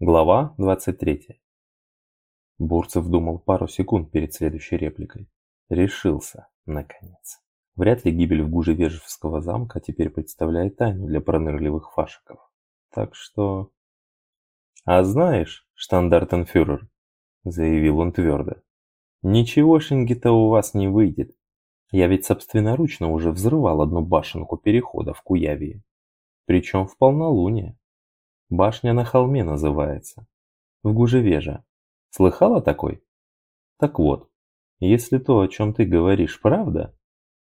Глава 23. Бурцев думал пару секунд перед следующей репликой. Решился, наконец. Вряд ли гибель в гуже Вежевского замка теперь представляет тайну для пронырливых фашиков. Так что... «А знаешь, штандартенфюрер», — заявил он твердо, — «ничегошеньки-то у вас не выйдет. Я ведь собственноручно уже взрывал одну башенку перехода в Куявии. Причем в полнолуние. Башня на холме называется. В Гужевеже. Слыхала такой? Так вот, если то, о чем ты говоришь, правда,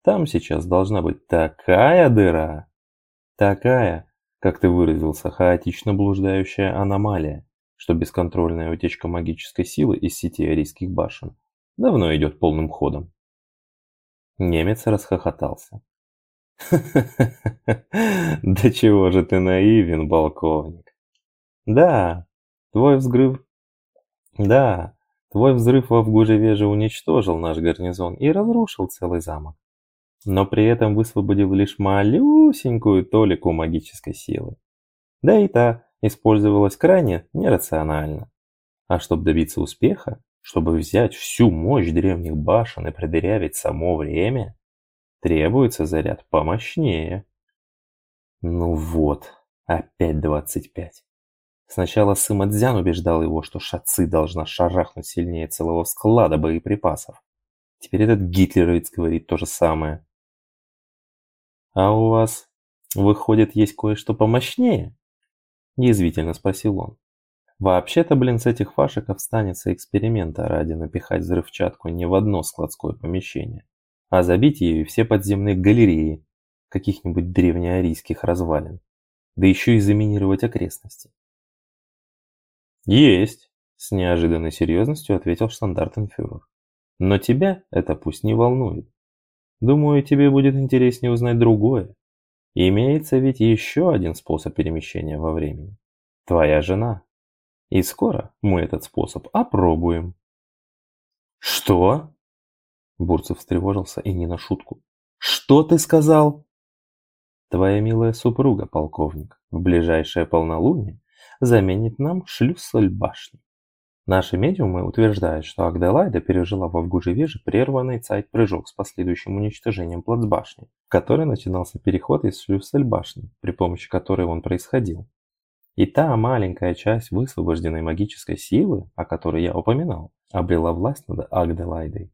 там сейчас должна быть такая дыра. Такая, как ты выразился, хаотично блуждающая аномалия, что бесконтрольная утечка магической силы из сети арийских башен давно идет полным ходом. Немец расхохотался. Да чего же ты наивен, полковник. Да, твой взрыв... Да, твой взрыв в Авгужевеже уничтожил наш гарнизон и разрушил целый замок. Но при этом высвободил лишь малюсенькую толику магической силы. Да и та использовалась крайне нерационально. А чтобы добиться успеха, чтобы взять всю мощь древних башен и продырявить само время, требуется заряд помощнее. Ну вот, опять двадцать пять. Сначала Сыма Цзян убеждал его, что Шацы должна шарахнуть сильнее целого склада боеприпасов. Теперь этот гитлеровец говорит то же самое. «А у вас, выходит, есть кое-что помощнее?» Язвительно спросил он. Вообще-то, блин, с этих фашиков станется эксперимента ради напихать взрывчатку не в одно складское помещение, а забить ею все подземные галереи каких-нибудь древнеарийских развалин, да еще и заминировать окрестности. «Есть!» – с неожиданной серьезностью ответил штандартенфюрер. «Но тебя это пусть не волнует. Думаю, тебе будет интереснее узнать другое. Имеется ведь еще один способ перемещения во времени. Твоя жена. И скоро мы этот способ опробуем». «Что?» Бурцев встревожился и не на шутку. «Что ты сказал?» «Твоя милая супруга, полковник, в ближайшее полнолуние заменит нам шлюссель башни. Наши медиумы утверждают, что Агделайда пережила в Авгужевеже прерванный цайт-прыжок с последующим уничтожением плацбашни, в которой начинался переход из шлюссель-башни, при помощи которой он происходил. И та маленькая часть высвобожденной магической силы, о которой я упоминал, обрела власть над Агделайдой.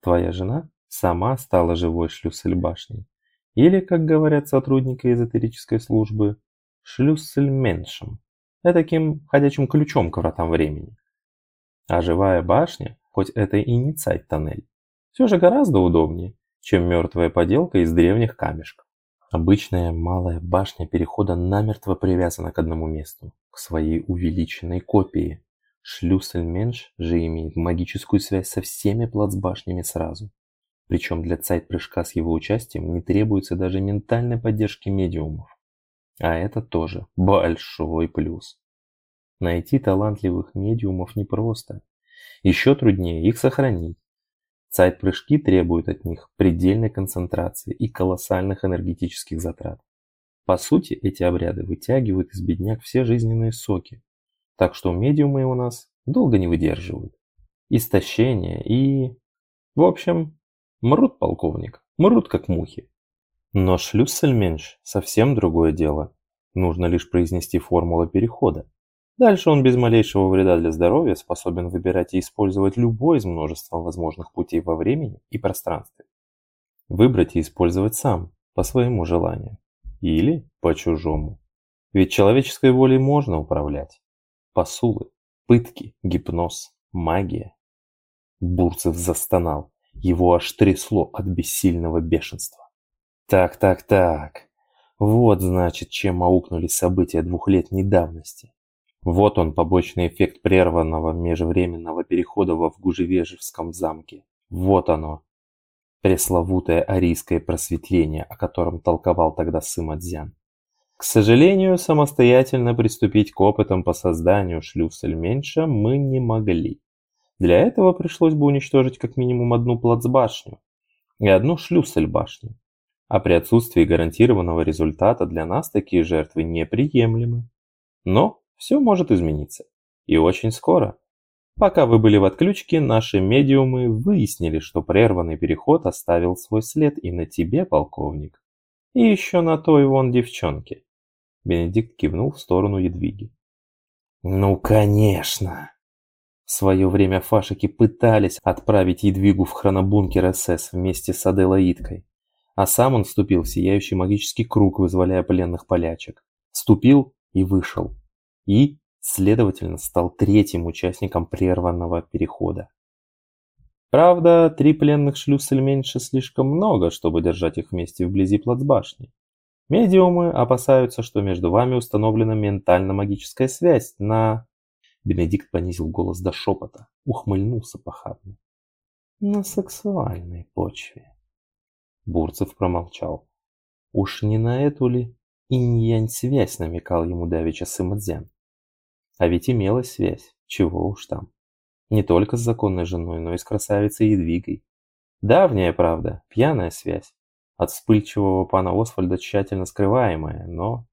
Твоя жена сама стала живой шлюссель-башней. Или, как говорят сотрудники эзотерической службы, шлюссель-меншем этаким ходячим ключом к вратам времени. А живая башня, хоть это и не цайт-тоннель, все же гораздо удобнее, чем мертвая поделка из древних камешков. Обычная малая башня перехода намертво привязана к одному месту, к своей увеличенной копии. Шлюссельменш же имеет магическую связь со всеми плацбашнями сразу. Причем для цайт-прыжка с его участием не требуется даже ментальной поддержки медиумов. А это тоже большой плюс. Найти талантливых медиумов непросто. Еще труднее их сохранить. Сайт-прыжки требуют от них предельной концентрации и колоссальных энергетических затрат. По сути, эти обряды вытягивают из бедняк все жизненные соки. Так что медиумы у нас долго не выдерживают. Истощение и... В общем, мрут, полковник, мрут как мухи. Но шлюссельменш совсем другое дело. Нужно лишь произнести формулу перехода. Дальше он без малейшего вреда для здоровья способен выбирать и использовать любой из множества возможных путей во времени и пространстве. Выбрать и использовать сам, по своему желанию. Или по чужому. Ведь человеческой волей можно управлять. Посулы, пытки, гипноз, магия. Бурцев застонал. Его аж трясло от бессильного бешенства. Так, так, так. Вот, значит, чем аукнули события двухлетней давности. Вот он, побочный эффект прерванного межвременного перехода во Вгужевежевском замке. Вот оно, пресловутое арийское просветление, о котором толковал тогда Сыма Цзян. К сожалению, самостоятельно приступить к опытам по созданию шлюссель-меньша мы не могли. Для этого пришлось бы уничтожить как минимум одну плацбашню и одну шлюссель-башню. А при отсутствии гарантированного результата для нас такие жертвы неприемлемы. Но все может измениться. И очень скоро. Пока вы были в отключке, наши медиумы выяснили, что прерванный переход оставил свой след и на тебе, полковник. И еще на той вон девчонке. Бенедикт кивнул в сторону Едвиги. Ну, конечно. В свое время фашики пытались отправить Едвигу в хронобункер СС вместе с Аделаидкой. А сам он вступил в сияющий магический круг, вызволяя пленных полячек. Вступил и вышел. И, следовательно, стал третьим участником прерванного перехода. Правда, три пленных шлюссельменьше слишком много, чтобы держать их вместе вблизи плацбашни. Медиумы опасаются, что между вами установлена ментально-магическая связь на... Бенедикт понизил голос до шепота, ухмыльнулся похабно. На сексуальной почве. Бурцев промолчал. Уж не на эту ли инь-янь-связь намекал ему давеча Сымадзян. А ведь имелась связь, чего уж там. Не только с законной женой, но и с красавицей Едвигой. Давняя, правда, пьяная связь. От вспыльчивого пана Освальда тщательно скрываемая, но...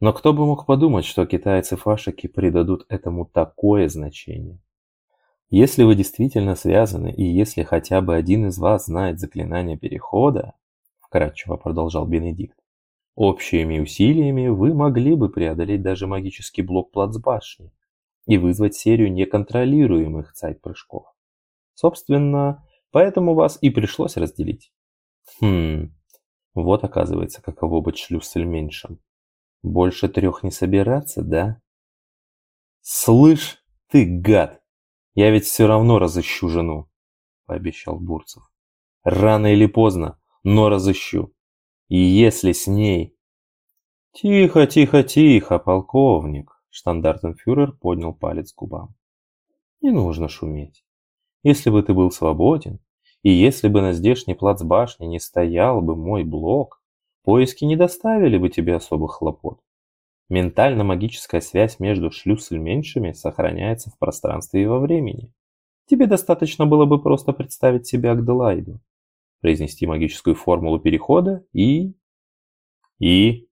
Но кто бы мог подумать, что китайцы-фашики придадут этому такое значение? Если вы действительно связаны, и если хотя бы один из вас знает заклинание перехода, вкратчиво продолжал Бенедикт, общими усилиями вы могли бы преодолеть даже магический блок плацбашни и вызвать серию неконтролируемых цайт-прыжков. Собственно, поэтому вас и пришлось разделить. Хм, вот оказывается, каково быть шлюссельменьшем. Больше трех не собираться, да? Слышь, ты гад! Я ведь все равно разыщу жену, пообещал Бурцев. Рано или поздно, но разыщу. И если с ней... Тихо, тихо, тихо, полковник. Штандартенфюрер поднял палец к губам. Не нужно шуметь. Если бы ты был свободен, и если бы на здешней плацбашне не стоял бы мой блок, поиски не доставили бы тебе особых хлопот. Ментально-магическая связь между шлюссельменьшами сохраняется в пространстве и во времени. Тебе достаточно было бы просто представить себе Агделайду, произнести магическую формулу перехода и... И...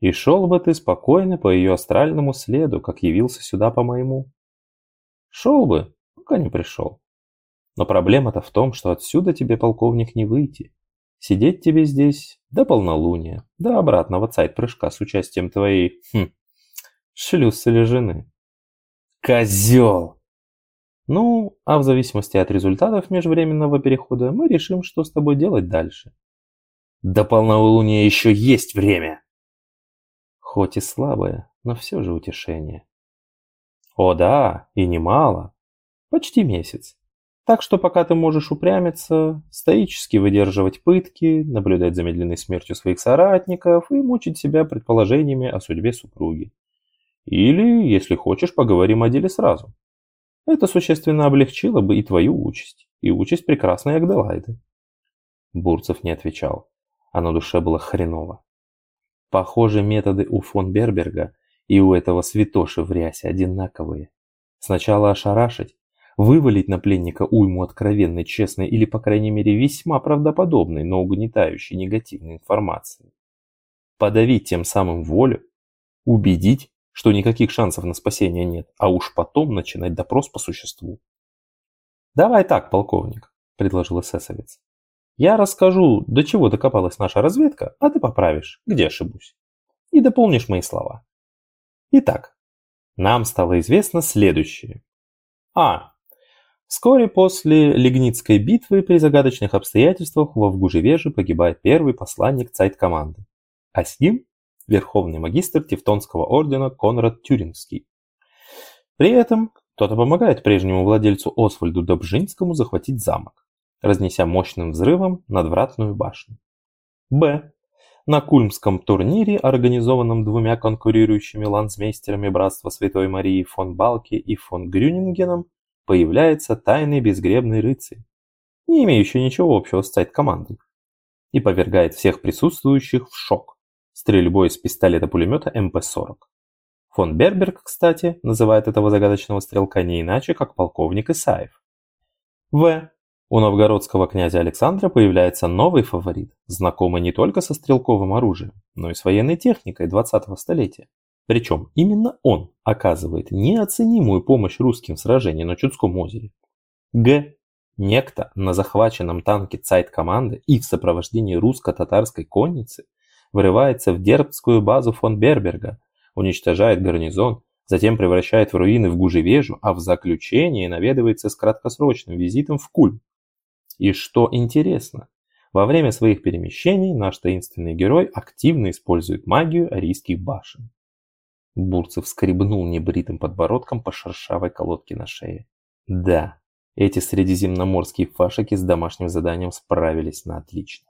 И шел бы ты спокойно по ее астральному следу, как явился сюда по моему. Шел бы, пока не пришел. Но проблема-то в том, что отсюда тебе, полковник, не выйти. Сидеть тебе здесь до полнолуния, до обратного цайт-прыжка с участием твоей, хм, шлюз или жены. Козел! Ну, а в зависимости от результатов межвременного перехода мы решим, что с тобой делать дальше. До полнолуния еще есть время! Хоть и слабое, но все же утешение. О да, и немало. Почти месяц. Так что пока ты можешь упрямиться, стоически выдерживать пытки, наблюдать за медленной смертью своих соратников и мучить себя предположениями о судьбе супруги. Или, если хочешь, поговорим о деле сразу. Это существенно облегчило бы и твою участь, и участь прекрасной Агделайды. Бурцев не отвечал, а на душе было хреново. Похоже, методы у фон Берберга и у этого святоши в рясе одинаковые. Сначала ошарашить, вывалить на пленника уйму откровенной, честной или, по крайней мере, весьма правдоподобной, но угнетающей негативной информации. Подавить тем самым волю, убедить, что никаких шансов на спасение нет, а уж потом начинать допрос по существу. «Давай так, полковник», – предложил эсэсовец. «Я расскажу, до чего докопалась наша разведка, а ты поправишь, где ошибусь. И дополнишь мои слова. Итак, нам стало известно следующее. А. Вскоре после Лигницкой битвы при загадочных обстоятельствах во Вгужевеже погибает первый посланник цайт-команды, а с ним верховный магистр Тевтонского ордена Конрад Тюрингский. При этом кто-то помогает прежнему владельцу Освальду Добжинскому захватить замок, разнеся мощным взрывом надвратную башню. Б. На Кульмском турнире, организованном двумя конкурирующими ландсмейстерами Братства Святой Марии фон Балки и фон Грюнингеном, появляется тайный безгребный рыцарь, не имеющий ничего общего с сайт-командой, и повергает всех присутствующих в шок стрельбой из пистолета-пулемета МП-40. Фон Берберг, кстати, называет этого загадочного стрелка не иначе, как полковник Исаев. В. У новгородского князя Александра появляется новый фаворит, знакомый не только со стрелковым оружием, но и с военной техникой 20-го столетия. Причем именно он оказывает неоценимую помощь русским в сражении на Чудском озере. Г. Некто на захваченном танке Цайт-команды и в сопровождении русско-татарской конницы вырывается в Дербцкую базу фон Берберга, уничтожает гарнизон, затем превращает в руины в Гужевежу, а в заключение наведывается с краткосрочным визитом в Кульм. И что интересно, во время своих перемещений наш таинственный герой активно использует магию арийских башен. Бурцев скребнул небритым подбородком по шершавой колодке на шее. Да, эти средиземноморские фашики с домашним заданием справились на отлично.